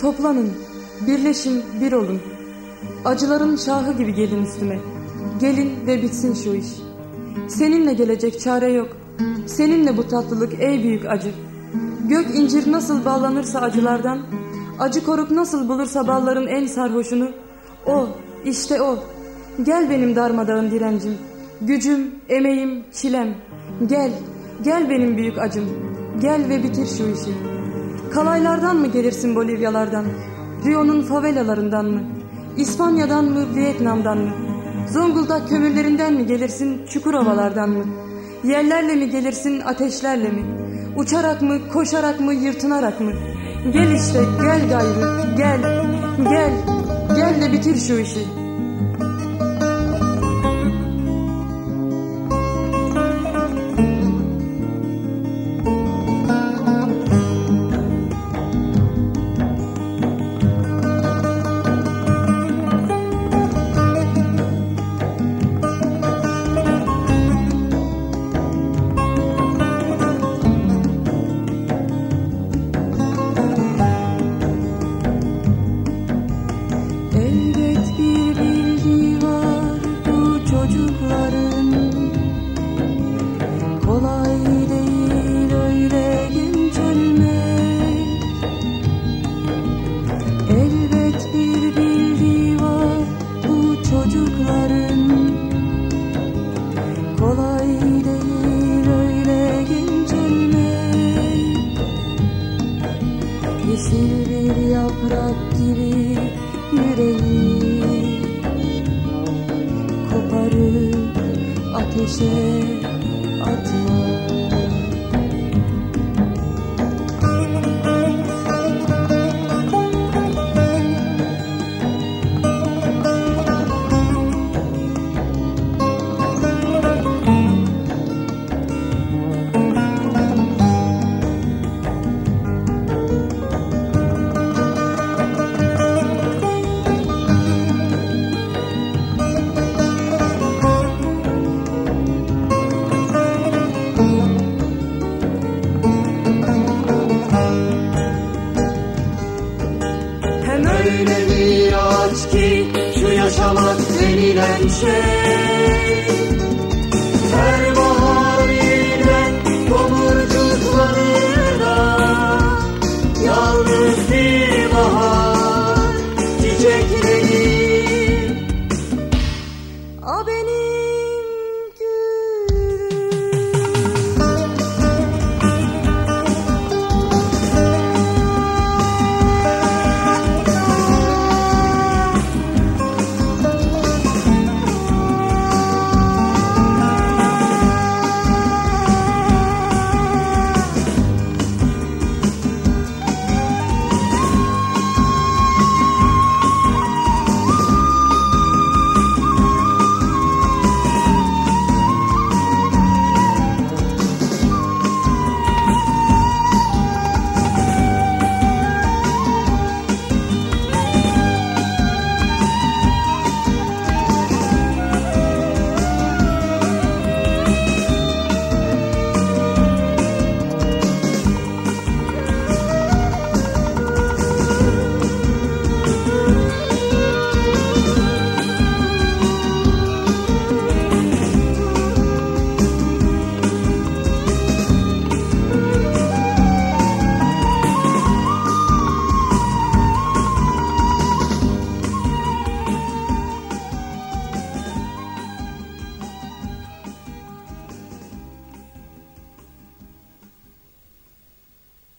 Toplanın, birleşin, bir olun. Acıların şahı gibi gelin üstüme. Gelin ve bitsin şu iş. Seninle gelecek çare yok. Seninle bu tatlılık ey büyük acı. Gök incir nasıl bağlanırsa acılardan, acı koruk nasıl bulursa balların en sarhoşunu, o, işte o. Gel benim darmadağın direncim, gücüm, emeğim, çilem. Gel, gel benim büyük acım. Gel ve bitir şu işi. Kalaylardan mı gelirsin Bolivyalardan? Rio'nun favelalarından mı? İspanya'dan mı, Vietnam'dan mı? Zonguldak kömürlerinden mi gelirsin, Çukurovalardan mı? Yerlerle mi gelirsin, ateşlerle mi? Uçarak mı, koşarak mı, yırtınarak mı? Gel işte, gel gayrı, gel, gel, gel de bitir şu işi.'' Elbet bir bildiği var bu çocukların. Kolay değil öyle genç Elbet bir bildiği var bu çocukların. Kolay değil öyle genç Yeşil bir yaprak gibi ateşe atma. öyle bir aç ki Şu yaşamak denilen şey.